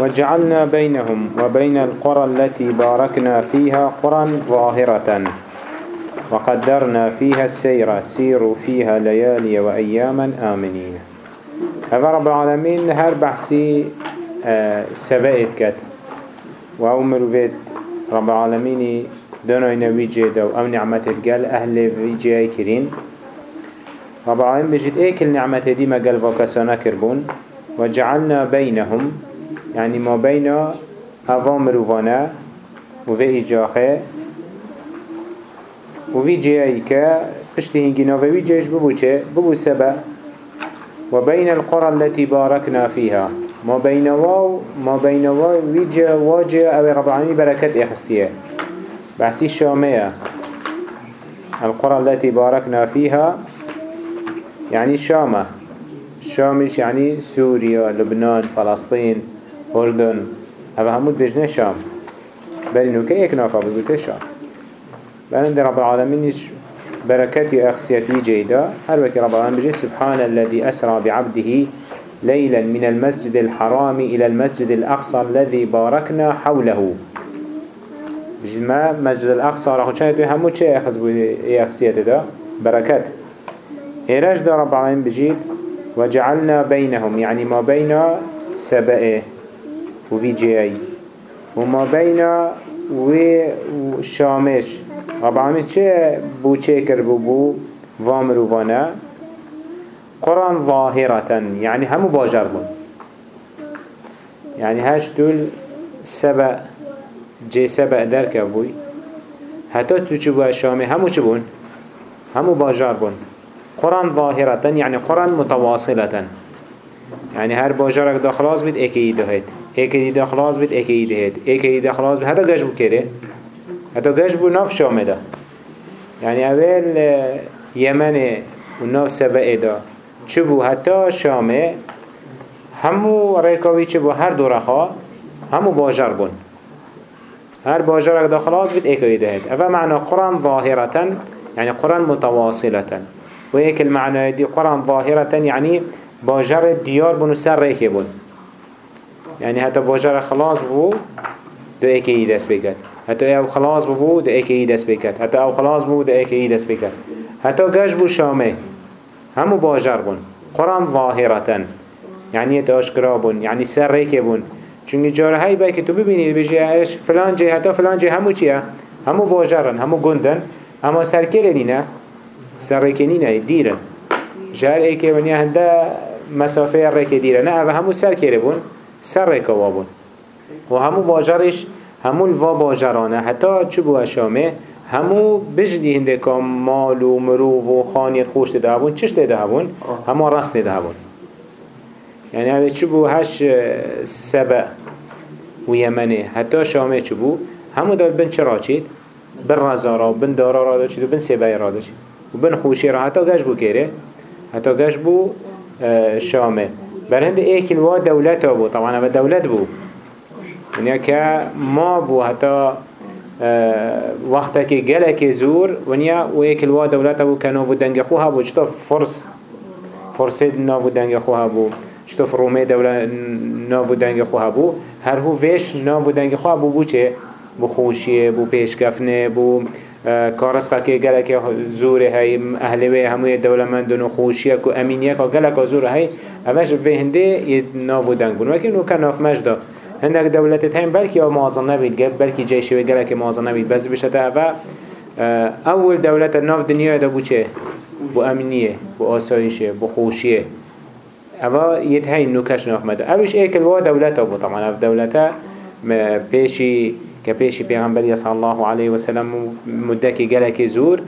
وجعلنا بينهم وبين القرى التي باركنا فيها قرى ظاهرة. وقدرنا فيها السير. سيروا فيها ليالي وأياما آمنين. هذا رب العالمين هر بحثي آه سبائت كت. وهو مروفيت رب العالمين دونو نوي جيدا وأم نعمت الجل أهل جاي كرين. رب العالمين بجد ايكل نعمت دي ما قلبا كسانا كربون وجعلنا بينهم يعني ما بين أوامر وفانا وفي إجاخه وفي جيائي كا پشتی هنگینا وفي جيش ببو چه؟ ببو سبا وبين القرى التي باركنا فيها ما بين واو ما بين واو ويجا واجه أو رب العالمين بركات اخستيه بحسي الشامية القرى التي باركنا فيها يعني شامة. شامش يعني سوريا لبنان فلسطين أردن هذا همود بجنة شام بل إنه كي يكنافا بقول شام بل عند رب العالمين بركاتي أخسيتي جيدة هر وكي رب العالمين بجي سبحان الذي أسرى بعبده ليلا من المسجد الحرام إلى المسجد الأقصى الذي باركنا حوله بجي ما مسجد الأقصى راح تشاهد همو چه أخذ بو أخسيتي ده بركات إيراج ده رب العالمين بجيد وجعلنا بينهم يعني ما بين سبئه وفي جي وما بين وشامش رب العالمين چه بو چه كر بو بو وامر قرى ظاهرة يعني همو باجر بون يعني هاش دول سبأ جي سبأ درك بوي حتى تو چه شامي همو چه همو باجر بون. قرى ظاهرة يعني قرى متواصلة يعني هر باجرك دا خلاص بيت اكي دهت اكي دا خلاص بيت اكي دهت اكي دا خلاص بيت هذا قجبو كره هذا قجبو ناف شامه دا يعني اول يمن وناف سبعه دا چبو حتى شامه همو ريكاوي چبو هر دو رخا همو باجر بون هر باجرك دا خلاص بيت اكي دهت افا معنى قرى ظاهرة يعني قرى متواصلة وهيك المعنى دي قرى ظاهرة يعني باجر ديار بنو سر ريكي بون يعني حتى باجر خلاص بو دو ايكي دست بكت حتى أو خلاص بو دو ايكي دست بكت حتى أو خلاص بو دو ايكي دست بكت حتى قاش بو شامه همو باجر بون. قرآن ظاهرة يعني يتاشكرا بون يعني سر ريكي بون. چونکه جاره هایی باید که تو ببینید بجی إيش فلان جه حتی فلان جه همو چیه؟ همو باجرن همو گندن. اما سرکره نینه سرکه نینه دیرن. جهر ای که ونیا هنده مسافه رکه دیره نه أو همو سر کرده بون. سر رکه وابون. و همو باجرش همو الوا باجرانه حتی چو بو اشامه همو بجدی هنده که مال و مروف و خانیت خوش ده بون چش ده بون همو راست ده بون يعني هذا چو بو هش سبع و یمنه. حتی شامه چو بو همو دار بن چرا چید؟ بن رزارا و بن دارا را دا چید و بن سبعی را دا چید. و بن خوشی را حتی گش بو کره حتی گش بو شامه. برهند ایک الوا دولت بو؟ طبعا اما دولت بو. ونیا که ما بو حتی وقتا که گلک زور ونیا و ایک الوا دولت بو که ناو دنگ خوها بو. چطور فرس فرسید ناو دنگ خوها بو. چطور رومه دولت ناو دنگ خوها بو. هر هو ویش ناو دنگ خوها بو بو چه؟ بو خوشیه بو پیشکفنه بو کارس که گلک زوره های اهلوه هموی دولمندون و خوشیه که امینیه که گلک زوره های اوش به هنده یه ناو دنگ بون وکی نو که ناف مجدا هندک دولتت هم بلکی آو معظم نبید بلکی جیشوه گلک معظم نبید بس بشته اوه اول دولت ناف دنیا دا بو چه؟ بو امنیه بو آسایشه بو خوشیه. اوه یه های نوکش ناف مده اوش ایکل وا دولت بو طبعا. اف دولت پیشی كبيشي پیغمبر صلى الله عليه وسلم مدكي جلك زور.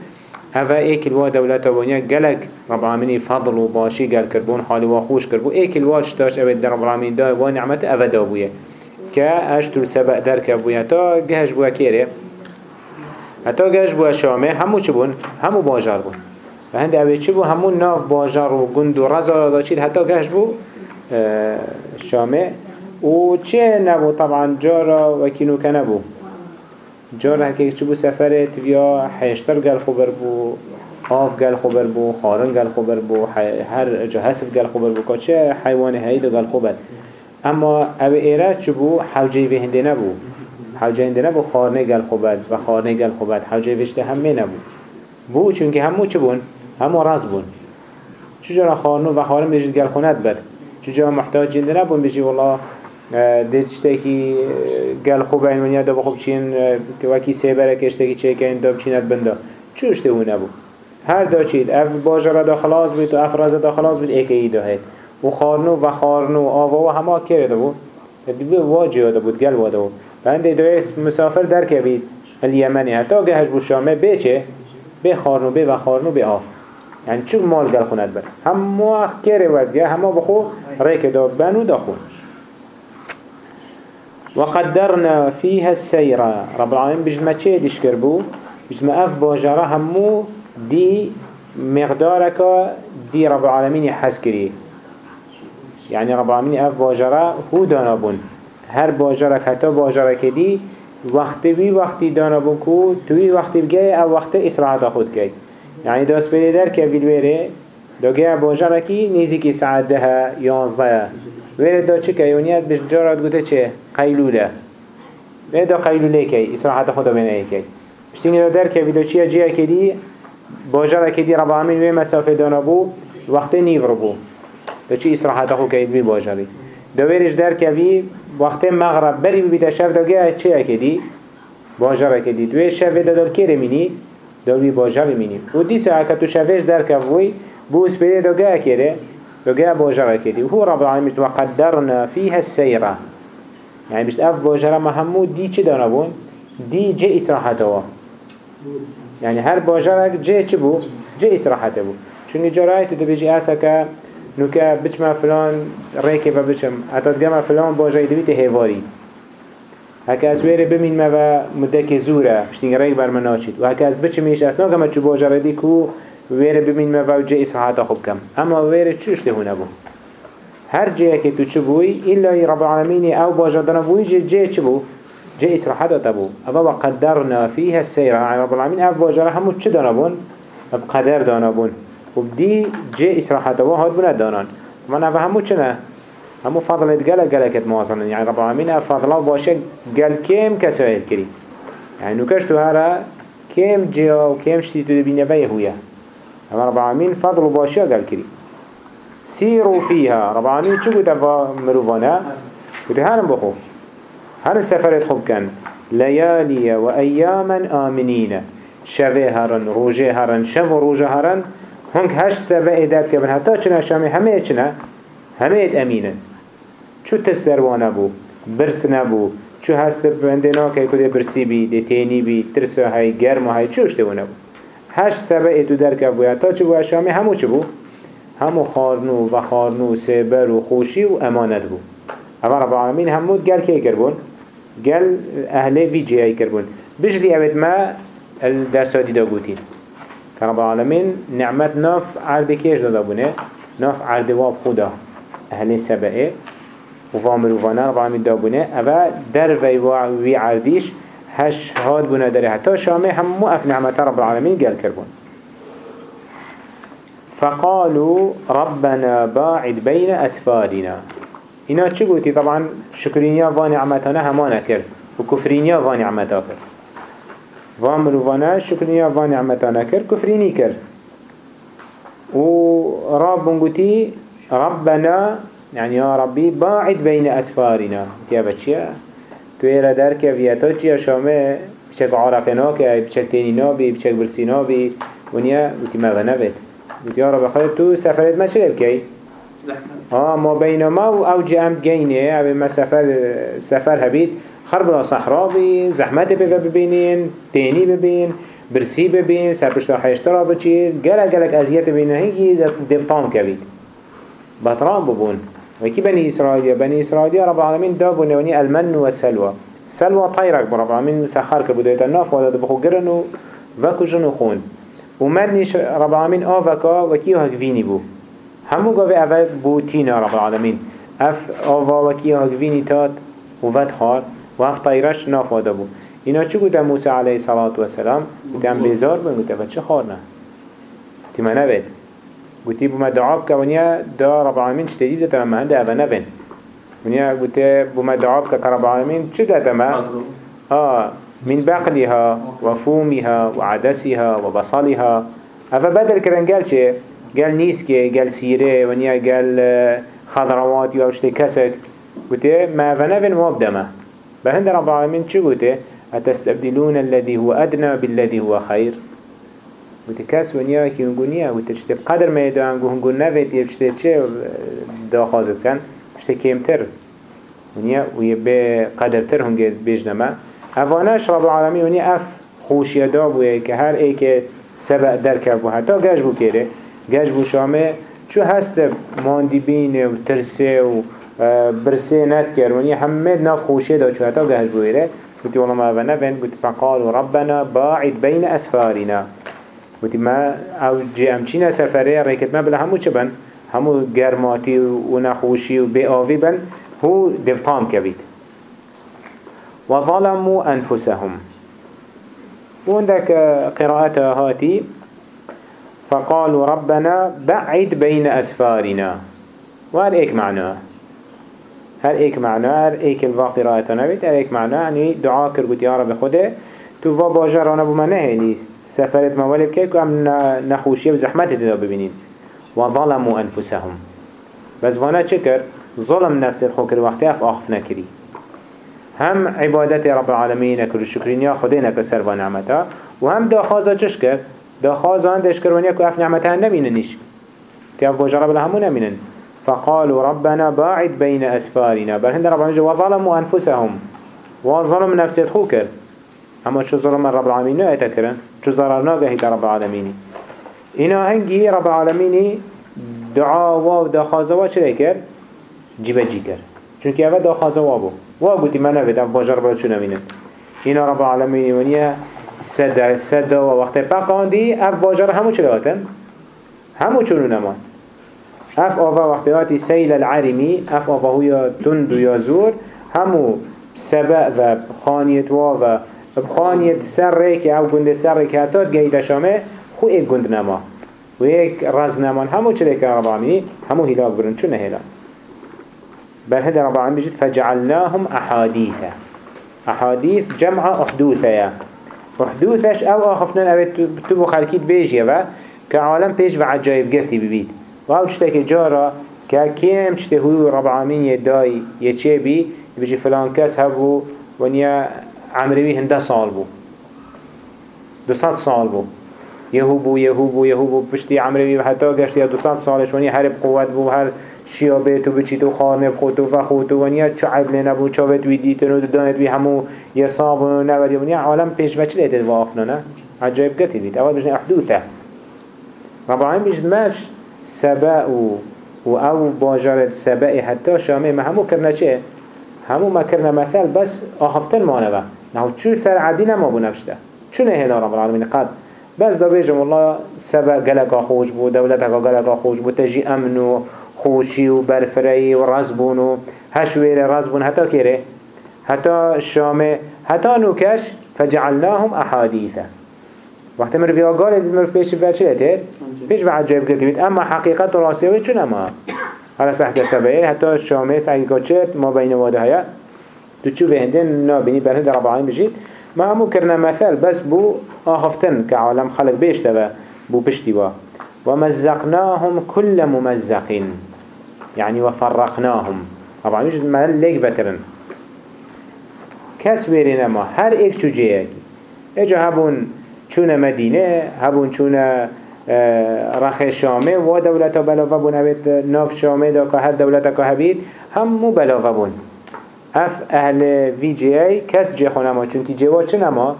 هذا إيك الوا دولته ونيا جلك رب العالمين فضل وباشي قال كربون حالي وخوش كربو. إيك الوا شتاش أبد رب العالمين دا ونعمت افدا بويا كاشتول سبق در كبويا تا جهش بوا كيري؟ حتى جهش بوا شامه همو چبون همو باجار بون. فهند اوه چبو همو ناف باجار و گند و رزا داشید. حتى جهش بو؟ شامه و چه نبو طبعا جارا وكينو كنبو جارا هكيك چبو سفرت ويا حيشتر قال خبر بو آف قال خبر بو خارن قال خبر بو هر جا حسب قال خبر بو كاچه حيوان هيدا قال خبر. اما او ایراد چو بو حوجه به هنده نبو حوجه هنده نبو خارنه گل خوبت و خارنه گل خوبت حوجه وشته همه نبو بو چونکه همو چه؟ همو راز بون چجورا خارنو و خارن بجید گل خونت بد چجورا محتاج جنده نبون بجی والله؟ دیت کی گل خوب این ونیا دا بخوب چین که وکی سیبره کشته کی چه کن دا بچینت بنده چوش ده نبو هر دا چید اف باجره دا خلاص بید و اف رازه دا خلاص بید ایک ای دا هید و خارنو و خارنو آوا و همه کرده بود بی واجی هاده بود گل واده بود بنده دویست مسافر در که بید الیمنی حتی گهش بو شامه چه؟ به خارنو به و خارنو به آف يعني چون مال گل خوند بر همه کره ودگه همه بخو ریک دا بنو دا وقدرنا فيها السير رب العالمين بجمع چه ديش كربو بجمع أف باجره همو دي مقدارك دي رب العالمين حس كري. يعني رب العالمين أف باجره هو دانابون هر باجره حتى باجره كدي وقت بي وقت دانابون كو توي وقت بگه أو وقت اسراحات خود كي يعني داس بده در که بیدویره دا گه باجره کی نیزی ساعت ده یازده. ویره دا چه که یونیت بش جارت گوته چه قیلوله ویره دا قیلوله کی اسراحات خدا بینه کی بشتینگه دا در که بیدا چیه جیه کدی باجره کدی رب العالمین وی مسافه دانا بو وقت نیو رو بو دا چی اسراحات خود که بی باجری دا ویرش در که بی وقت مغرب بری بیتا شف دا گه چه کدی باجره کدی دوی شف دا دار که رمینی داوی باجر مینیم و دی ساعت تو در کفوی بو اسپیده دو گه کره دو گه باجر کردی و هو رب العالمین و قدرنا فيها السيرة. يعني بشت اف باجر ما همو دی چه دانا بون؟ دی جه اسراحته يعني هر باجرك جه چه بو؟ جه اسراحته بو. چون دو بجی اسا که نوکه بچما فلان ریکه و بچم. حتی دگم فلان باجای دویت هیواری. هکه از ویره بمین ما و مدک زوره. شتینگ ریگ بر من ناچید. و هکه از بچمیش اصنا کما چو باجردی کو ویره بمین ما و جه اصحاحات خوب کم. اما ویره چوش ده هونه بو؟ هر جه که تو چو بوی ایلا رب العالمین أو باجردنا بوی جه جه چو بو؟ جه اصحاحات تبو اما وقدرنا فيها السير يعني رب العالمين أو باجر همو چه دانا بون؟ بقدر دانا بون. و بدی جه اصحاحات و هاد بونه دانان. من أو همو چه نه؟ همو فضلت گله گله کت موازنه. يعني رب العالمين فضله باشه گل کم کسایل کری. يعني نوکش تو هره کم جا و کم شتی تو دبینه بيه هویا أما رب العالمين فضل باشه گل کری سيروا فيها. رب العالمين چو مروفانه گوته هرم بخو. هر سفرت خوب کن ليالي و اياما آمنين. شوه هرن روجه هرن شو روجه هرن هنگ هشت سبه ایداد که بن چنه شامي همه چنه؟ همه امینن چو تسروانه بو برس نبو چو هست بندنا که کده برسی بی ده تینی بی ترس های گرم های چوش دونه بو. هشت سبع ایتو درکه بویا. تا چو بو اشامه همو چو بو؟ همو خارنو و خارنو سبر و خوشی و امانت بو. اما رب العالمین همو گل که کربون گل أهل وی جهی کربون بجلی اوید ما درساتی دا گوتین که رب العالمین نعمت ناف عرض کیش داده بونه. ناف عرض واب خودا أهل سبعه. و مروفانه رب العالمین دابونه اوه در وی عردیش هش هاد بونه داره حتی شامه همو اف نعمت رب العالمین گل کربون فقالوا ربنا باعد بين أسفارنا اینا چه گوتی طبعا شکرینیا و نعمتانه همانه کرد. و کفرینیا و نعمتا کرد و مروفانه شکرینیا و نعمتانه کرد کفرینی کرد. و رب بنگوتی ربنا يعني يا ربي باعد بين أسفارنا تيابا تو إيرا درك فياتا چيا شامه بشك عرقناك بشك تيني نابي بشك برسي نابي ونيا وتي ما غنبت وتي يا رب خلت تو سفرت ما شرب كي آه ما بينما أو جامد جيني أو ما سفر سفر هبيت خرب لا صحراء بي زحمت ببينين تيني ببين برسي ببين سرپشتا حيشترا بچير گلک گلک ازیت ببینن هنگی دبطام كبيت بطران ببون. وكي بني إسرائيل بني إسرائيل رب العالمين دابون وني ألمن والسلوى سلوى طيرك رب العالمين مسخر كبداية الناف ولا دبخو قرنو وكو جنو خون. ومرنيش رب العالمين آفكا وكي هكفيني بو. همو قوي أفا بوتينا رب العالمين. أف آفا وكي هكفيني تات وفد خار وف طيرش ناف بو. اینا چو گوته موسی علیه الصلاة والسلام؟ گوته هم بیزار بون گوته و چه خارنه تیمه نبید. گوتی بما دعاب كونيا دا رب العالمين شتديد تمام هنده أبا نبن ونیا گوته بوما دعا بکا که رب العالمین چه داده ما؟ آه من بقلها وفومها وعدسها وبصلها. أفا بدل كرن قال چه؟ قال نيسكي قال سيره ونيا قال خضروات يو اشتي كسك. قلت ما فنفن مبدما بهند رب العالمين چه قلت أتستبدلون الذي هو أدنى بالذي هو خير؟ وقتی کس و نیا کی اونگو نیا وقتی چه قدر میده هنگو هنگو نوید یه چه چه داخازد کن چه کمتر. و نیا و یه به قدرتر هنگه بیش نما اوانش رب العالمی و نیا یعنی اف خوشی دا بوده که هر ای که سبع در کرد بو حتی گش بو کرده گش بو شامه. چو هست ماندی بینه و ترسه و برسه نت کرد. و نیا همه نا خوشی دا چو حتی گش بو و قلت والله ما بنا و قلت ربنا باعد بين اسفارنا. قلت ما أو جي أمشينا سفرية ريكت ما بلا همو چبن همو گرماتي ونخوشي وبآوي بن هو دبطام كبيت وظلموا أنفسهم. وعندك قراءتها هاتي فقالوا ربنا بعد بين أسفارنا. وهل إيك معناه هل إيك معناه هل إيك الوا قراءتنا بيت هل إيك معناه يعني دعا كرقود يا رب خده تو فا باجرانا بما نهيني سفرت مولي بكيك وعم نخوشيه وزحمته دا ببينين وظلموا أنفسهم. بس وأنا چكر ظلم نفس الخوكر وقتها في آخف نكري هم عبادت رب العالمين كل الشكرين يا خدينا كسر ونعمته وهم دا خازا چش کرد؟ دا خازا اندش کرونيا كو اف نعمتها نميننش تياف بوجه رب الهمون نمينن فقالوا ربنا باعد بين أسفارنا. بل هند رب العالمين وظلموا أنفسهم. وظلم نفس الخوكر اما شو ظلم رب العالمين نو اتكرن شو ضررنا قهيد رب العالمين إنا هنجي رب العالمين دعاء و دا خازا و چه كر جيبه جي كر چونك اوه دا خازا و بو و. قلت ما نفيد اف بوجه رب شو نمينن إنا رب العالمين ونيا سد سد و وقت پقاندی اف باجر همو چه لاتن همو چونو نمان. اف آفا وقتیاتی سیل العرمی اف آفا هو یا تند و یا زور همو سبع و خانیت و و بخانیت سر ریک أو گنده سر ریک هتاد گهیت شامه خو ایک گند نما و ایک رز نمان همو چه لیکن رب العالمین همو هلاک برن چون هلا بل هذا رب العالمين بجد فجعلناهم أحاديث أحاديث جمع أحدوثة وحدوثش أو آخفنان أو تبو خلقيت بيجيه و كعالم بيج و عجائب گرتي ببيت و أو چتك جارا که كيم چته هو رب العالمين يداي يچه بي بيجي فلان كس هبو ونيا عمروي هنده سال بو. دو سات سال بو يهوبو يهوبو يهوبو بشتي عمروي حتى قشت يا دو سات سالش ونيا. هرب قوات بو هر شیا بیتو بچیتو خانه بخوتو و خوتو و نیا چو عیب نبو چو بیت ویدیتن و دانت بی همو یه صاب و نوری و نیا عالم پیش بچه لیتد و آفنا نه؟ عجایب گتی بید اول بجنه احدوثه. رب العالمین بجد ماش سبا و و أو باجارت سبا حتی شامه ما همو کرنه چه؟ همو ما کرنه مثل بس آخفتن مانه نهو چو سر عدی نما بو نفشته چونه هنا رب العالمین قد. بس دا بيجم والله سبا قلقا خوش بو دولتك قلقا خوش بو تجي امنو خوشی و برفرهی و رزبون حتی کره حتی شامه حتی نوکش فجعلناهم احادیثا. وقت مروی پیش بچه لده پیش به عجایب کرد اما حقیقت و راستیوی چون حالا سحت سبعه حتی شامه سعیقا چرد ما بین واده هیا تو چو بهنده نابینی برهند رب العالمین بجید ما همو کرنا مثل بس بو آخفتن که عالم خلق بیشته و بو پشتی با. ومزقناهم كل ممزقين يعني وفرقناهم طبعا مش ما ليك بكرن كس ويرنا ما. هر ايك شو جيك اجا هبون چون مدينة هبون چون آه، رخ شامه و دولتا بلاغه بون ناف شامه دا که هر دولتا که هبید هم مو بلاغه بون. اف أهل وی جی ای کس جی خونما چونکی جوا چه نما؟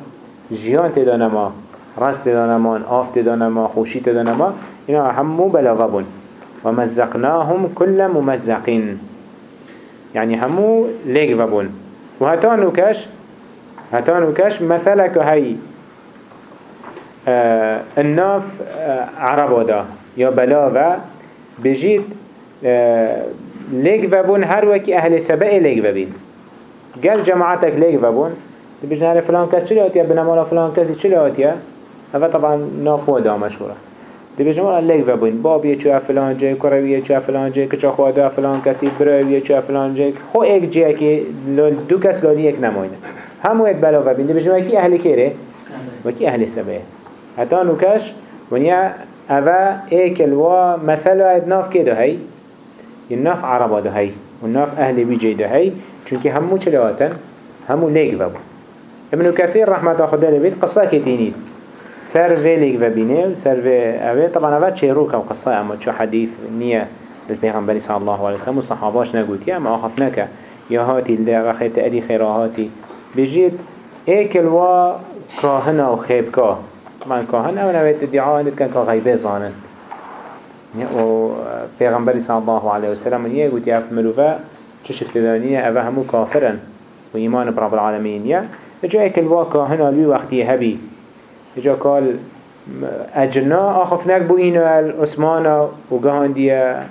جیان تدا نما رست تدا نما آف تدا نما خوشی تدا اینا همو بلاغه بون. ومزقناهم كل ممزقين يعني همو ليك بون. وهتانو كش هتانو كش مثلك هاي آه الناف آه عربو دا يا بلاغة بجيت آه ليك بون هر وكي أهل سبأ ليك ببين قال جماعتك ليك بون بيجنا على فلان كس چلي هاتيا بنمالا فلان كسي چلي هاتيا هذا طبعا ناف ودا مشهورة دی بجم ولا لیک و بین باب یه چه فلان جای کرویه چه فلان جای کچا خواده فلان کسی برویه چه فلان جای خو ایک جای که دو کس لالی یک نماینه همو ایک بلا بین دی بجم کی أهل کره و کی أهل سبه حتی نوکش ونیا اوه ایک الوا مثلا ناف که ده هی الناف عربا ده هی والناف أهل بيجي ده هی چونکه همو چلواتن همو لیک و بو ابن كثير رحمة خدا لبيت قصة كتينيد سر فيليك وبينه وسر في أوي طبعا أوي تشيروك أو قصة أما شو حديث نية للبيغمبر صلى الله عليه وسلم والصحاباش نقول يا ما أخفناك يا هاتي اللي رخيت أدي خيراتي بيجيت ايك الوا كاهنا وخيبكا طبعا كاهنا أو نويت ادعاء كان كغيبه زانن. و پیغمبر صلى الله عليه وسلم یه گوتی اف مروفه چه شکل اوه همو کافرن و ایمان برب العالمین اجا ايك الوا هنا لوي وقتي هبي اجا قال اجنا اخف نك بو اينو الاسمانا وقهان ديا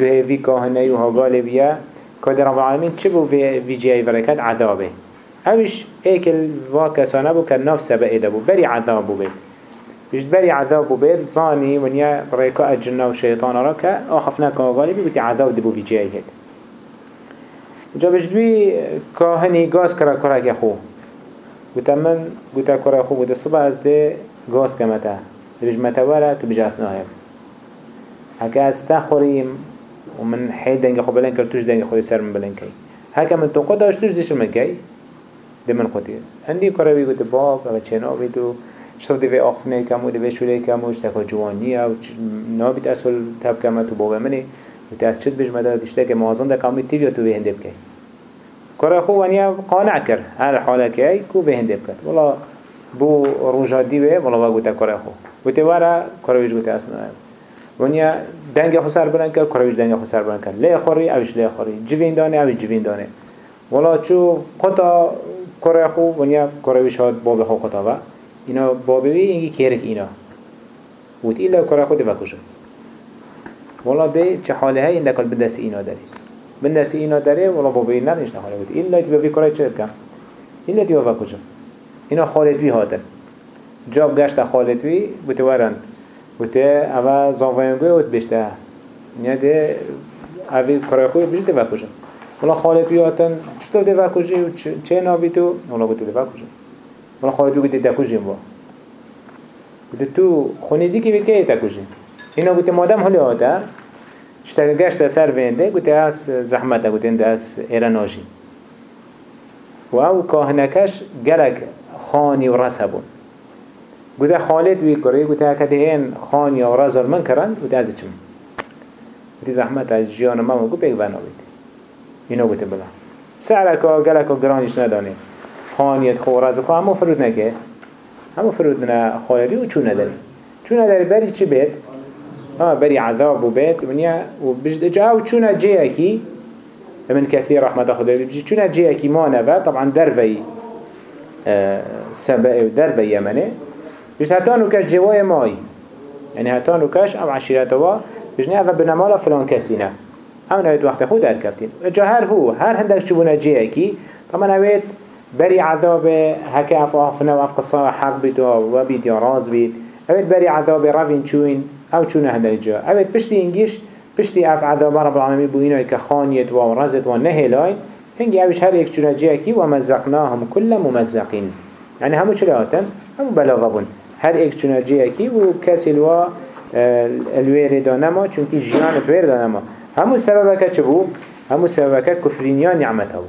قهي كاهنه وها قال بيا كاد رب العالمين چه بو في جي بركات عذابه اوش ايك الوا كسانه بو كالناف سبقه ده بو بري عذاب بو بيت بيش بري عذاب بو بيت ظاني ونيا ريكا اجنا وشيطان راكا اخف نك قال بي بيتي عذاب دي بو جي هيد جا بجدوي كاهني غاز كرا كرا يخو گوتا من گوتا کرا خوب گوتا صبح از ده گاز کمتا بيج متوارا تو بيج اسناهم هكا از تخوريم ومن حيد دنگه خو بلن كرتوش دنگه خو سر من بلن كي هكا من تو قدا اشتوش ديش من كي ده من قطي عندي کرا بي گوتا باب و چنا بي تو شتر دي آخفنه کم و دي شوله کم و اشتكا جوانيه و نابت اصل تب کم تو بابا مني و از چد بيج مدار دشتك موازن ده کمی تیویا تو بهنده بكي كره خو ونیا قانع کر هر حاله که ای کو به هنده بو روجا دیوه ولی با گوته کره خو گوته وارا کره ویش گوته اصلا ونیا دنگ خو سر بلند کرد کره ویش دنگ خو سر بلند کرد لی خوری اوش لی خوری جوین دانه اوش جوین دانه ولی چو قطع کره خو ونیا کره ویش هاد باب خو قطع و اینا بابی اینگی کیرک اینا بود ایلا کره خو والله دي چه حاله هاي عندك البندس إينا داري بندس إينا داري والله بابين نبني إيش نحاله بود. إلا تبقى في كراي چه بكم إلا في كجم إنا خالد بي هاتن. جاب گشت خالد بي بتوارن بت اما زانفاینگوی اوت بشته. نه ده اوی کرای خوی بشته و کجم ولا خالد بیاتن چطور ده و کجی و چه نابی تو؟ ولا بتو ده و کجم ولا خالد بیگه ده کجیم با. بتو تو خونیزی كي بید که ده اینا بوده مادم حالی هاته اشتاق گشت سر وینده گوته از زحمت گوته از ایراناجی و أو کاهنکش گلک خانی و رس هبون گوته خالد وی کری گوته کده این خانی و رس من کرن گوته از چم گوته زحمت از جیان ما گو بیگ بنابید اینو گوته بلا سعرکا گلک و گرانیش ندانه خانیت خو رس خو همو فرود نکه همو فرود نه خالدی و چون نداری چون نداری بری چی بید ها بري عذاب وبيت ونيا وبجد جاو چونا جيكي من كثير رحمة الله بجد چونا جيكي ما نبا طبعا درفي آه سبأ ودرفي يمني بجد هتانو كاش جواي ماي يعني هتانو كاش أو عشيرتوا بجد نعفا بنمالا فلان كسينا هم نويت وقت خود هركفتين جا هر هو هر هندك شبونا جيكي طبعا نويت بري عذاب هكا افافنا وافق الصلاة حق بيتو وبيت يا راز بيت اوید بری عذاب رفین چوین. أو چونه هنده جا. اوید پشتی انگیش پشتی اف عذاب رب العالمین بو اینای که خانیت و رزت و نهلای هنگی اوش هر یک چونه جا کی و مزقناهم کل ممزقین يعني همو چلا هاتن همو بلاغه بون هر ایک چونه جا کی و کسی الوا الویر دانما چونکی جیان الویر دانما همو سببه چه بو؟ همو سببه کفرینیا نعمت هو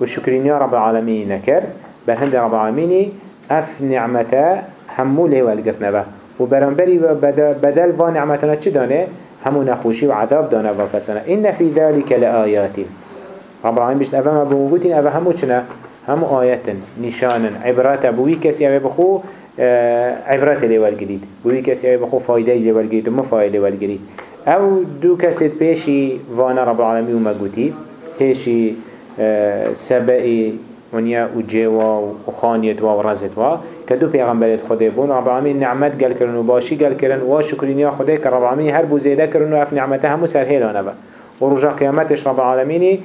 و شکرینیا رب العالمین نکر بل هند رب العالمین اف نعمته همو لیوال با و برانبری و بدل و نعمتنا چه دانه همو نخوشی و عذاب دانه و کسانه این فی ذلك لآیات رب العالمین بشت اوه ما بموگوتین اوه همو چنه همو آیتن نشانن عبرات بوی کسی اوه بخو عبرات لیوال گرید بوی کسی اوه بخو فایده لیوال گرید و مفایده لیوال گرید أو دو کسی پیشی وأنا رب العالمین و مگوتی پیشی سبعی ونیا و جوا و خانیت و رزت و كدو پیغمبرت خدا بون رب العالمین نعمت گل کرن و باشی گل کرن و شکرینیا خدا که رب العالمین هر بو زیده کرن و اف نعمته همو سر هیلانه با. و رجا قیامتش رب العالمین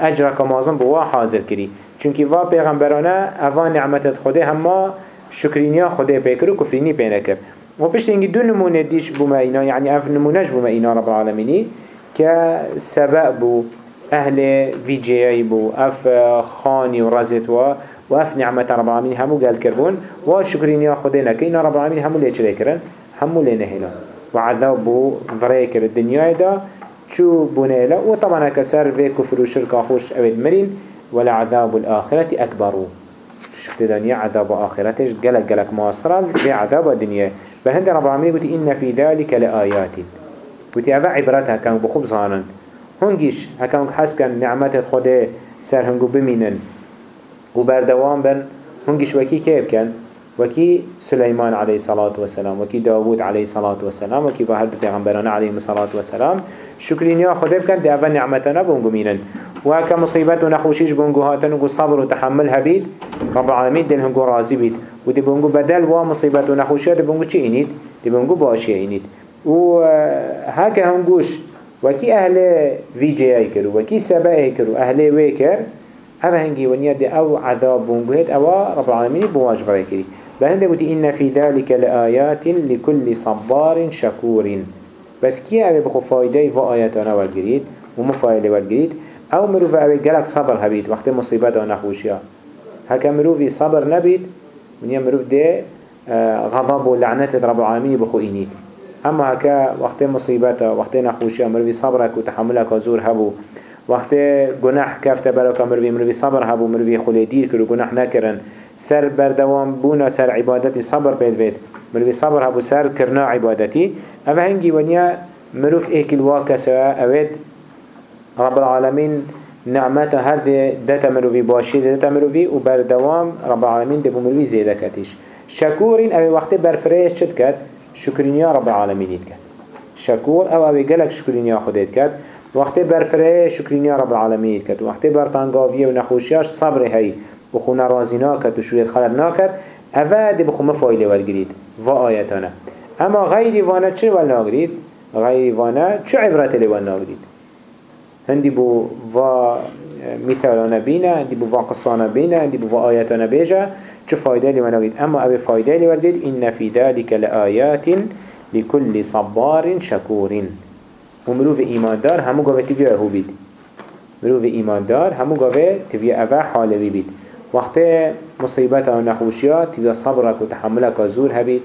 اجر کمازن بوا حاضر کری. چونکی وا پیغمبرانه اوا نعمتت خدا همه شکرینیا خدا پیکر و کفرینی پینه کر و بشتنگی دو نمونه دیش بوما اینا یعنی اف نمونهش بوما اینا رب العالمینی که سبب بو في جي بو خاني ورزت و وأف نعمة رب العالمين همو قال كربون وشكرين يا خدينا كينا رب العالمين همو ليش ليكرن همو لينهلا وعذاب بو فريكر الدنيا دا شو بنيلا وطبعا كسر في كفر وشرك خوش أبد مرين ولا عذاب الآخرة أكبر شكت دنيا عذاب آخرتش قلق قلق ماسترال في عذاب الدنيا بهند رب العالمين قلت إن في ذلك لآيات قلت أفا عبرتها كان بخوب ظانا هنگیش هکم حس کن نعمت خدا سر هنگو بمینن. و بردوام بن هنگیش وکی که بکن وكي سليمان عليه الصلاة والسلام وكي داود عليه الصلاة والسلام وكي بهر پیغمبران عليه الصلاة والسلام شكرين يا خده بكن دي اول نعمتنا بونگو مينن وهكا مصيبت ونخوشيش بونگو هاتن وكو صبر وتحمل هبيد رب العالمين دل هنگو راضي بيد ودي بونگو بدل ومصيبت ونخوشيات دي بونگو چه اينيد دي بونگو باشي اينيد وهكا هنگوش وكي أهل في كرو وكي سبا كرو أهل ويكر هذا هنجي ونيا دي أو عذاب بونجهد أو رب العالمين بواج بريكري بهند قلت إن في ذلك لآيات لكل صبار شكور بس كي أبي بخو فايدة وآياتنا والجريد ومفايلة والجريد أو مروف أبي جلك صبر هبيت وقت مصيبات ونخوشيا هكا مروفي صبر نبيت ونيا مروف دي آه، غضب ولعنة رب العالمين بخو إنيت اما هكا وقت مصيبته وقت نخوشي مروي صبرك وتحملك وزور هبو. وقت گناح كفت برك مروي مروي صبر هبو مروي خليدير كرو گناح نكرن سر بردوام بونا سر عبادتي صبر بيد بيت مروي صبر هبو سر كرنا عبادتي اما هنگي ونيا مروف ايك الواكسا اويد رب العالمين نعمته هر ده دتا مروي باشي دتا مروي وبردوام رب العالمين دبو مروي زيادة كتش شكورين اوي وقت برفريش چد كت شكرينيا رب العالمين يتكت شكور أو اوه قلق شكرينيا خود يتكت وقت برفره شكرينيا رب العالمين يتكت وقت برطانقاوية ونخوشياش صبر هاي بخو نرازي ناكت وشوية خلال ناكت اوه دي بخو مفايلة والقريد و آياتانا اما غير وأنا چه والناقريد غير وأنا چه عبرت لي والناقريد هندي بو و مثالانا بينا هندي بو و قصانا بينا هندي بو و آياتانا بيجا چه فايدة لي ونقيد أما أبي فايدة لي ورديد إن في ذلك لآيات لكل صبار شكور ومروف إيمان دار همو قوة تبيع هو بيد مروف إيمان دار همو قوة تبيع أفا حالوي بيد وقت مصيبات أو نخوشيات تبيع صبرك وتحملك زور هبيد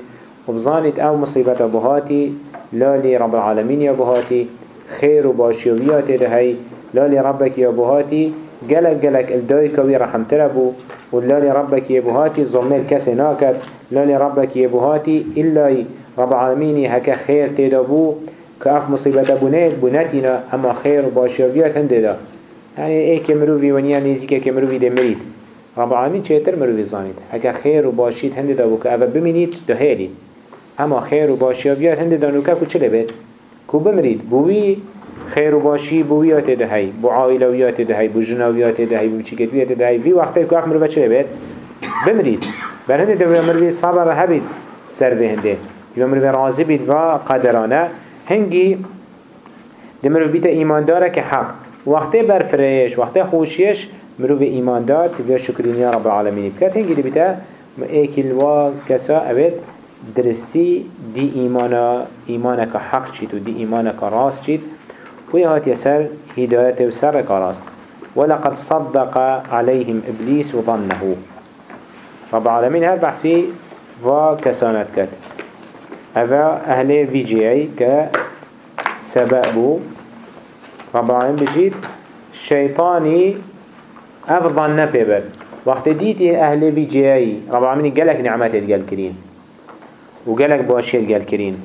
وبظانت أو مصيبات بهاتي لا لي رب العالمين يا بهاتي خير وباشيويات دهي لا لي ربك يا بهاتي قلق قلق الدايك ورحمت ربو ولالي ربك يبهاتي ظلم الكسي ناكت لالي ربك يبهاتي إلا رب العالمين هكا خير تدابو كأف مصيبة بنات بناتنا أما خير وباشيويات هنده يعني إيه كمروفي ونيا نيزيكا كمروفي دي مريد رب العالمين چهتر مروفي زانيد هكا خير وباشيت هنده دابو كأفا بمينيد دهالي أما خير وباشيويات هنده دانوكا كو چلي بيت كو بمريد بوي خير وباشي بويات دهي بو عائلويات دهي بو جنويات دهي بو چيكتويات دهي في وقت يكو اخ مروفا چلي بيت بمريد بل هنده دو مروفي صبر هبيد سر به هنده. يو مروفي راضي بيد و دي مروف بيتا ايمان داره كحق وقت برفريش وقت خوشيش مروف ايمان دار تبيا شكرين يا رب العالمين بكات هنگي دي بيتا ايكل و كسا اوید درستي دي ايمانا ايمانك حق چيت و دي ايمانك راس چيت ويهات يسر هدايته وسر كراست ولقد صدق عليهم إبليس وظنه. رب العالمين هر بحثي وكسانت كت هذا أهل في جي اي كسبب رب العالمين بجيت. شيطاني أفضل نبيبر وقت ديتي أهل في جي اي رب العالمين قالك نعمات الجال كرين وقالك باشي الجال كرين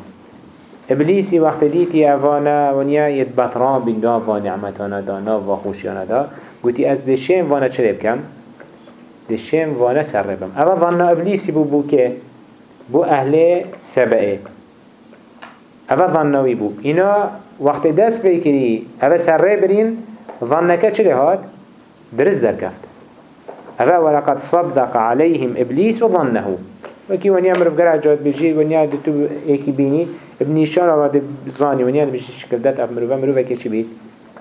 ابلیسی وقت دیتی اوانا ونیا یت بطران بین دا و نعمتانا دا نا و خوشیانا دا. گوتی أز دشیم وأنا چه بکم؟ دشیم وأنا سر بم اما ظن ابلیسی بو بو أهل سبعه اما ظنوی بو اینا وقت دست بکری اما سر برین ظنکه چه هاد؟ درز در کفت اما ولقد صدق عليهم ابلیس و ظنه وكي ونيا مرف قرع جاد بيجي ونيا دتو ايكي بيني ابن نشان آورده زاني ونيا شكل دات اف مروفا چي بيت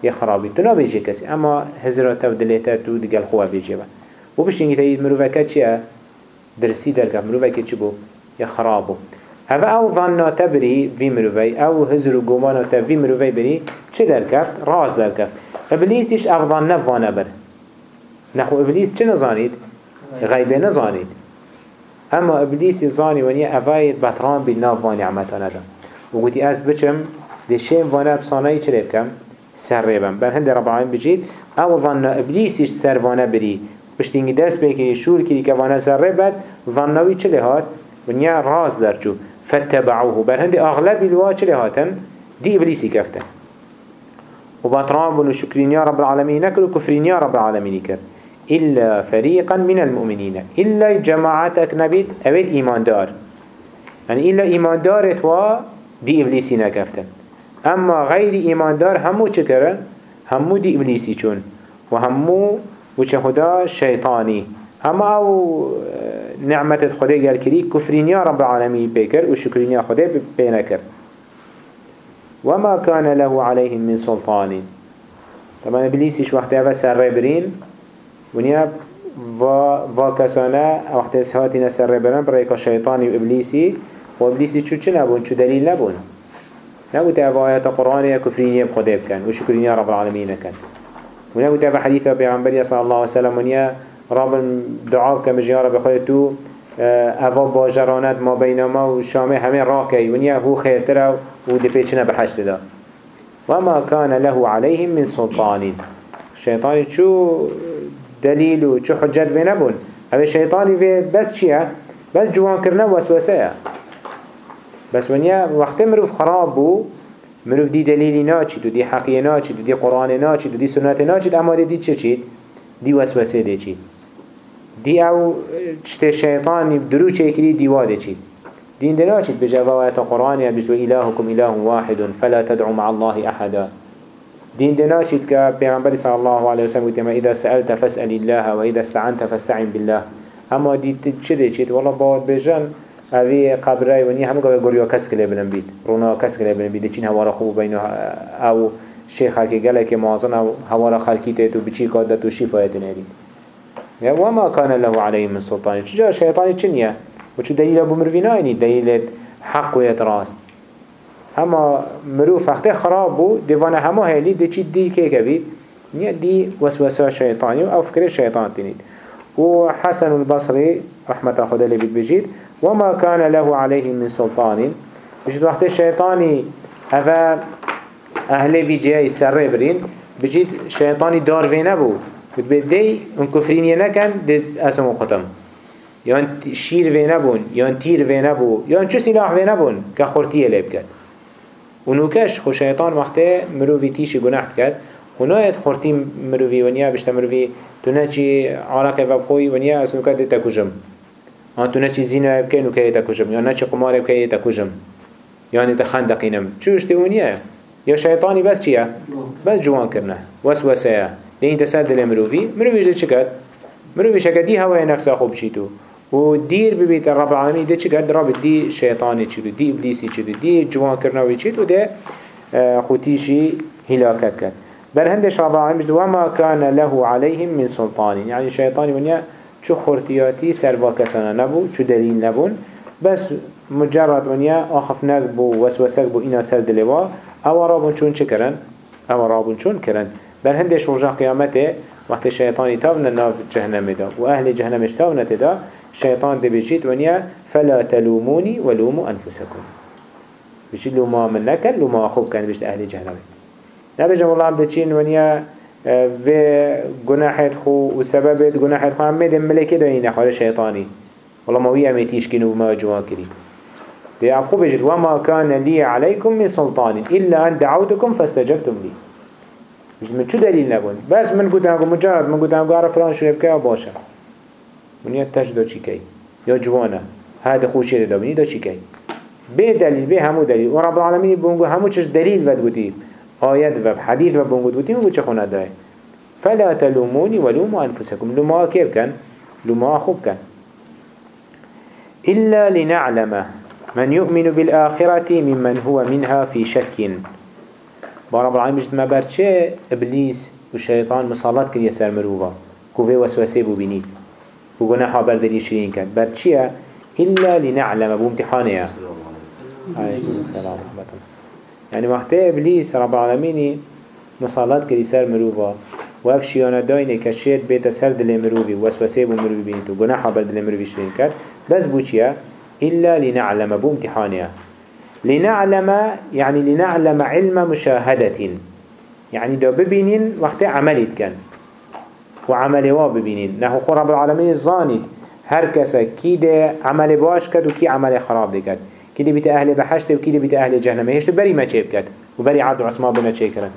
يا خرابي تو بيجي كسي اما هزراتا و دليتا تو دقال خواه بيجي با و بيش انجي تايد مروفا كا چيا درسي دركا مروفا كي چي بو يا خرابو هذا أو ظننا تبري في مروفي أو هزر و قوانا في مروفي بري چه در كفت؟ راز در كفت ابليسيش أو ظننا فانا بر نحو ابليس چه نزانيد؟ غيبه نزانيد اما ابليس زاني ونيا افايد بطران بالناف واني عمتانا دا وقلتي از بچم دي شين وأنا بصاناي چه بكم؟ سر ريبم بل هند رب العالمين بجيد أو ظننا ابليسيش سر وأنا بري بشتینگی دست بکی شور کری که وأنا سر ربد ظنوی چه لهات؟ ونیا راز درچو فاتبعوه. بل هند أغلب الوا چلي هاتن؟ دي إبليسي كفتن وبطران بنو شكرين يا رب العالمين نكر وكفرين يا رب العالمين كر إلا فريقا من المؤمنين إلا جماعتك نبيت أبد إيمان دار يعني إلا إيمان دار توا دي إبليسي نكفتن أما غير إيمان دار همو چكرن همو دي إبليسي چون. وهمو وچه خدا شيطاني اما أو نعمت خدا گل کری کفرینیا رب العالمین بکر و شکرینیا خدا بینکر وما كان له عليهم من سلطان. طبعا ابليسيش وقت اول سر برين ونيا و و کسانه وقت اسهاتنا سر برن برای که شیطانی و ابلیسی و ابلیسی چو چه نبون چو دلیل نبون نقول اول آیات قرآن یا کفرینی بخدا بکن و شکرینی رب العالمین کن ونقول اول حدیث پیغمبر صلی الله علیه وسلم ونیا رب دعا بکم جیارا بخواه تو اوا باجرانت ما بین ما و شامه همه راکی. ونیا هو خیرتره و دی پیچنه بحشت دا وما كان له عليهم من سلطان الشيطان شو دليل و شو حجت بينا بون هذا الشيطان في بس چيه بس جوان كرنا وسوسه بس ونیا وقت مروف خراب بو مروف دي دليل ناچید و دي حقیه ناچید و دي قرآن ناچید و دي سنت ناچید اما دي چه چید؟ دي وسوسه دي چید. دي أو چت شيطاني درو چكري ديواده چي دين دنا چت بجوايات قرآن بجو إلهكم إله واحد فلا تدعوا مع الله أحدا. دين دنا چت كبيغمبر صلى الله عليه وسلم قلت إذا سألت فاسأل الله وإذا استعنت فاستعن بالله. أما دي چده چت والله باود بجن اوی قبره و نی همه که گریا کس کلی بلن بید. رونا کس کلی بلن بید. چین هوارا خوب بین أو شیخ که گله که أو هوارا خلکی تیتو بچی کادت و شیفایت نرید وما كان له عليه من سلطان چجا شيطان چنيا وچو دليل ابو مروفينا يعني دليل حق ويتراست اما مروف وقت خراب بو ديوانا همه هيلي دي چي دي كي كبيد نيا دي وسوسة شيطاني أو فكر الشيطان تنيد وحسن البصري رحمة خدا اللي بيجيد وما كان له عليه من سلطان بجد وقت الشيطاني هذا أهل بيجي سر برين بجد شيطاني دار بو بتبید دی اون کفرینی نکن دید اسمو ختم یان شیر وی نبون یان تیر وی نبو یان چو سلاح وی نبون که خورتیه لیب کرد. ونوکش خو شیطان وقته مروی تیشی گناحت کرد ونایت خورتی مروی ونیا بشتا مروی تو نچی عراق و بخوی ونیا اسمو کرد تکوشم آن تو نچی زینا بکن و که تکوشم یا نچی قمار بکن تکوشم یعنی تخندقینم چوشتی ونیا یا شیطانی بس چیه؟ بس جوان کرنه. وسوسه. لين تسد دل مروفي مروفي جد شكت مروفي شكت دي هواي نفسه خوب شيتو و دير ببيت الرب العالمين ده شكت رب دي شيطاني چلو دي إبليسي چلو دي جوان كرناوي چلو ده خوتيشي هلاكت كت بل هندش رب العالمين وما كان له عليهم من سلطان يعني شيطاني ونيا چو خورتياتي سروا كسانا نبو چو دليل نبون بس مجرد ونيا آخفناك بو وسوسك بو إنا سر دلوا أو رابون چون چكرن أو رابون چون كرن بل هندش رجع قيامته وقت الشيطان تاونا ناف جهنم دا وأهل جهنم اشتاونا تدا الشيطان دي بجيت ونيا فلا تلوموني ولوموا أنفسكم بجيت لوما من نكن لوما أخوك كان بجيت أهل جهنم. نبجا والله عم بتشين ونيا في جناحت خو وسببت جناحت خو عمد الملكة دين حال الشيطاني والله ما ويا ميتيش كنو ما جوا كري دي يعقوب بجد وما كان لي عليكم من سلطان إلا أن دعوتكم فاستجبتم لي. مش من شو دليل نبون بس من قلت أنا مجرد من قلت أنا عارف فلان شو يبكي وباشا من يتش دا چي كي يا جوانا هذا خوشي دا بني دا چي كي بي دليل بي همو دليل ورب العالمين بونگو همو چش دليل ود قلتي آيات و حديث و بونگو قلتي مو چه خونه داي فلا تلوموني ولوموا أنفسكم لما كيف كان لما أخوب كان إلا لنعلم من يؤمن بالآخرة ممن هو منها في شك بارب العالمين بجد ما برچه إبليس وشيطان مصالات كريا سر مروبا كوفي وسوسي بو بينيت وقناحا بردلي شرين كان برچه إلا لنعلم بو امتحانيا عليكم السلام يعني وقت إبليس رب العالمين مصالات كري سر مروفا وف شيانا داينه كشيت بيت سر دل مروفي وسوسه بو مروفي بينتو گناحا بر دل مروفي شرين كرد بس بو چيا إلا لنعلم بو لنعلم يعني لنعلم علم مشاهدة. يعني دا ببينين وقت عمليت كان وعمل وا ببينين. نحو خو رب العالمين الزانيت هر كسا كي ده عمل باش كد وكي عمل خراب ده كد كي ده بيت أهل بحشت وكي ده بيت أهل جهنم. هيش بري ما چيب كد وبري عبد عثمان بنا چي كرن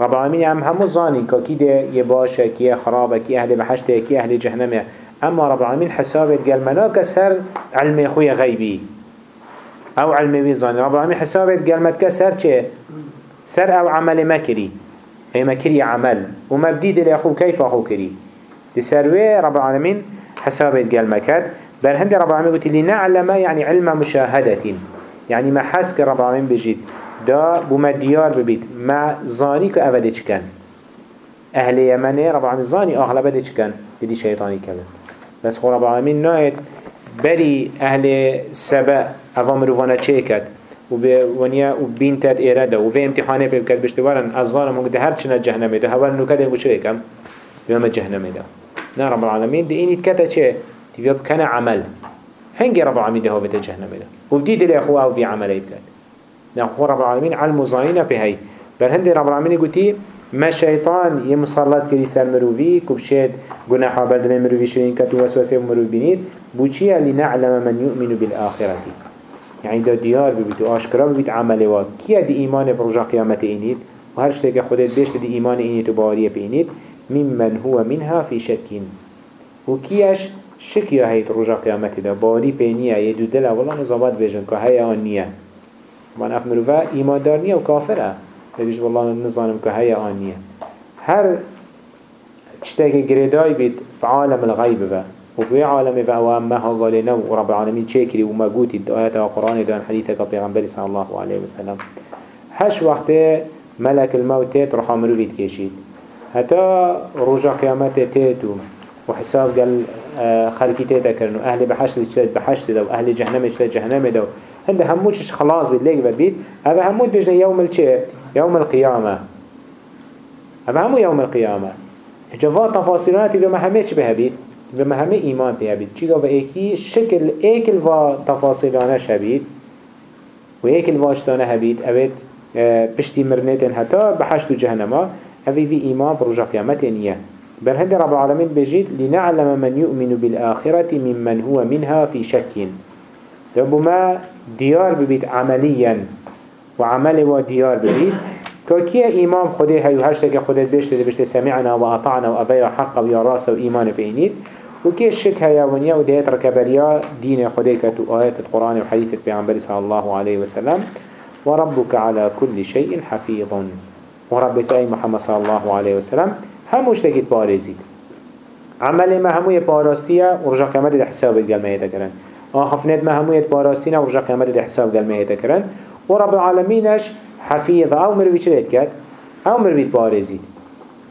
رب العالمين هم همو زانين كي ده يباشا كي خرابه كي أهل بحشت كي أهل جهنم اما رب العالمين حسابت قال مناك سر علم خويا غيبي أو علم ويزاني رب العالمين حسابت قال متك سر چه سر أو عمل مكري هي مكري عمل. وما بديد لأخو كيف أخو كري لسروي رب العالمين حسابت قال مكات بل هندي رب العالمين قلت لي نعلم يعني علم مشاهدة يعني ما حسك رب العالمين بجيت دا بما ديار ببيت ما زاني كأفده كان أهل يمني رب العالمين زاني أغلبه كان بدي شيطاني كذا بس خو رب العالمين نايت بري أهل سبا أفامر وأنا تشيكت ونیا و بین تد ایراده و في امتحانه پیل کرد بشتوارن. از ظالم و هر چنا جهنم ده هوا نکده و چه کم؟ بما جهنم ده نه رب العالمین. ده اینی کتا چه تیویا بکنه عمل. هنگی رب العالمین ده هوا بده جهنم ده و بدی دل اخو أو في عمله بکرد نه خو رب العالمین علم ظانینا به هی. بر هندی رب العالمین گوتی ما شیطان یه مسلط کری سر مروی کبشید گناحا بدن مروی شرین کت و وسوسه بینید بوچیه لنعلم من يؤمن بالآخرة. يعني دا ديار ببيت و آشكرا ببيت عمله و كيا دي إيمان برجع قيامت إنيد و هر شتك خودت بيشت دي إيمان إنيد و باورية بإنيد ممن هو منها في شكين. و كياش شكيا هيت رجع قيامت دا؟ باوري بينيه يدو دلا والله نظامات بيجن که هيا آن نيه من أفمرو فا إيمان دار نيه و بيش والله نظام که هيا آن نيه هر شتك گردای بيت في عالم الغيب با وفي عالم ما هو قالنا ورب العالمين شكري وما قوتي آيات القرآن دان حديثة بيغنبري صلى الله عليه وسلم. هش وقت ملك الموت تروح مروفي تكيشيد حتى رجع قيامته تيتو وحساب قال آه، خلقي تيتا كرنو أهل بحشت اشتد بحشت دو أهل جهنم اشتد جهنم دو. هند هموش خلاص بالليك ببيت هذا همو دجنا يوم الشيء يوم القيامة. هذا همو يوم القيامة. جواب تفاصيلات بما بها بيت بما همه پیه بید چیگا و ایکی شکل ایکل و تفاصیلانش هبید و ایکل واشتانه هبید. اوید آه، پشتی مرنیتن حتی بحشت و جهنما اوی وی ایمان بروجا قیامت نیه. بل هند رب العالمين بجيت لنعلم من يؤمن بالآخرة ممن هو منها في شك دابو ما ديار ببيت عمليا وعمل وديار ببيت كاكيا إيمان خده هيو هشتك خده بيشت بيشت سمعنا وأطعنا وأبيا حق ويا راس وإيمان بينيد وكي الشك هيا ونيا ودهيت ركبريا دين خديك آيات القرآن وحديث البيعنبري صلى الله عليه وسلم وربك على كل شيء حفيظ وربك أي محمد صلى الله عليه وسلم هموش تكيت بارزيد عمل ما همو يباراستيا ورجع كمد ده حساب ما يتكرن آخفنت ما همو يباراستينا ورجع كمد ده حساب ما يتكرن ورب العالمينش حفيظ. أو مروي چلت كد أو مروي بارزيد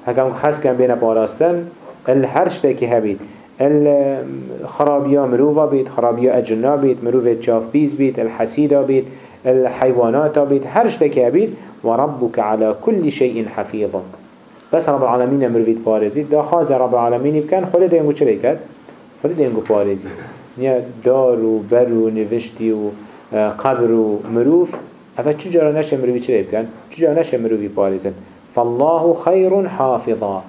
هكذا حس كان بين باراستن الحرش تكي هبيد الخرابيا مروفا بيت خرابيا أجنا بيت مروفة جاف بيز بيت الحسيدة بيت الحيوانات بيت هرش دكي بيت. وربك على كل شيء حفيظ. بس رب العالمين مروفيت بارزيت دا خاز رب العالمين بكان خود دينگو چه بيكت؟ خود دينگو بارزيت نيا دار و بر و نوشتي و قبر و مروف. هفا چجارا نشه مروفي چه بكن؟ چجارا نشه مروفي بارزن فالله خير حافظا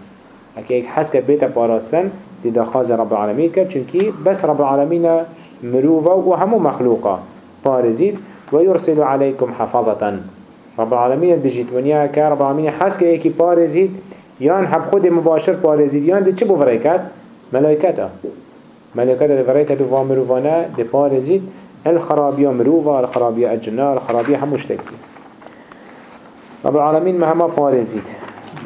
اكي اك حسك بيتا باراستن دي دخاز رب العالمين كر چونكي بس رب العالمين مروفا وهمو مخلوقا بارزيد ويرسل عليكم حفظة رب العالمين بجيت ونيا كا رب العالمين حسك ايكي بارزيد يان حب خود مباشر بارزيد يان دي چه بفريكات ملايكتا ملايكتا دي فريكات وامروفانا دي بارزيد الخرابية مروفا الخرابية الجنار الخرابية هموش تكتي رب العالمين مهما بارزيد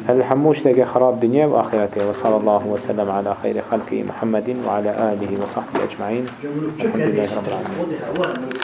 هل حموش لقى خراب دنيا وآخرته وصلى الله وسلم على خير خلقه محمد وعلى آله وصحبه أجمعين. الحمد لله رب العالمين.